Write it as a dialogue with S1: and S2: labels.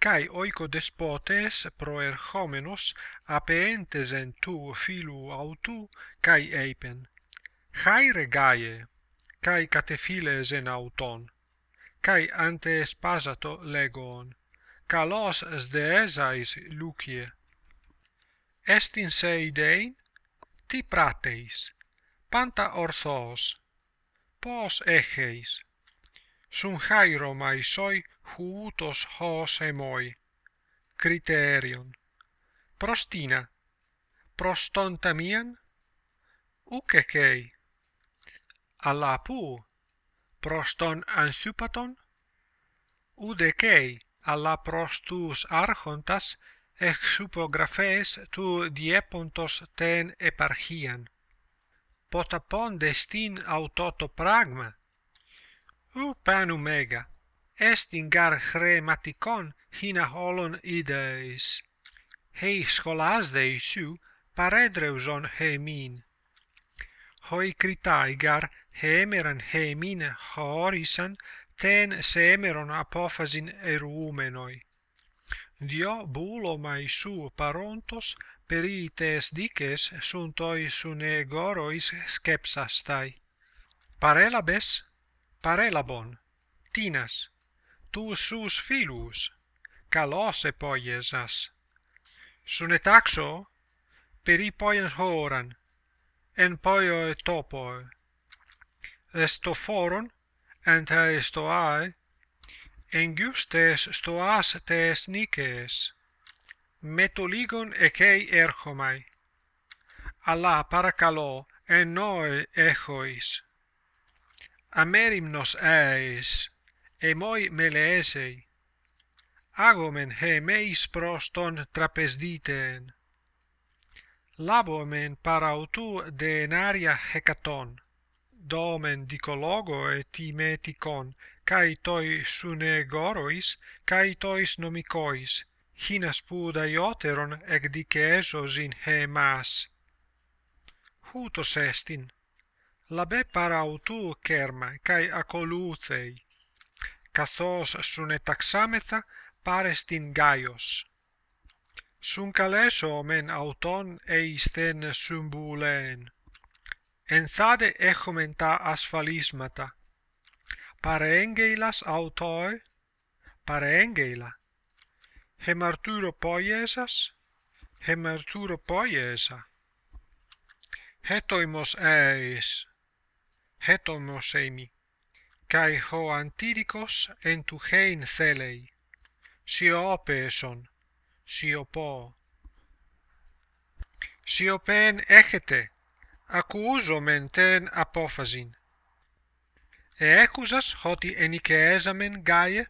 S1: kai oikodespotes proer proerchomenos apeentes en tu filu autu kai eipen. Haire gaie, kai katephiles en auton kai ante spasato legon kalos sdeesais lucie. Estin se idein ti prateis panta orthos pos echeis sun soi huutos hos emoi. Criterion. Prostina. Prostontamian. Ukekei. Allapou. Proston anhypaton. Udekei. Alla prostus archontas exupographes tu diepontos ten eparchian. Potapon destin autoto pragma Upanu mega, est in gar hrematikon hina holon ideis. Hei scholasdei su paredreuson hemin. Hoi kritaigar hemeran hemin horisan ten semeron apophasin erumenoi. Dio bulomai su parontos perites dices suntoi sune gorois skepsastai. Parelabes parelabon tinas. Tu sus filus. Kalos epoiesas sune taxo peri poien horan. En poio topo esto foron? Anta esto ai engustes stoas tes nices metoligon ekei erchomai alla parakalo en noe echois αμέριμνος αες, εμόι μελεέσεϊ, άγομεν χεμέις προς τον τραπεζδίτεν, λάβομεν παραουτού δενάρια χεκατόν, δόμεν δικολόγο ετιμετικόν, καί τοις σουνεγόροις, καί τοις νομικόις, χίνα σπουδαιότερον εκδικέσωσιν εμάς. Ούτως έστιν, Labe parautu kerma kai akolucei. Καθώς σου εταξάμεθα πάρες την Γάιος. Σουν καλέσω μεν αυτόν ειστέν συμβουλέν. Εν θάδε έχομεν τα ασφαλίσματα. Παρέγγειλας αυτόε, παρέγγειλα. Χεμαρτούρο πόιεσας, χεμαρτούρο πόιεσα. Hetoimos eis. Hetomos emi, kai ho antidikos en tu hein θέλει. Σιωπέεσον, σιωπώ. Σιωπέν έχετε, ακούσομεν τεν απόφασιν. Έκουσας ότι ενοικιέζαμεν γάιε